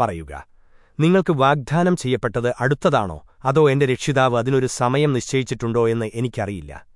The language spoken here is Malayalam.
പറയുക. നിങ്ങൾക്ക് വാഗ്ദാനം ചെയ്യപ്പെട്ടത് അടുത്തതാണോ? അതോ എന്റെ രക്ഷിതാവ് അതിനൊരു സമയം നിശ്ചയിച്ചിട്ടുണ്ടോ എന്ന് എനിക്കറിയില്ല.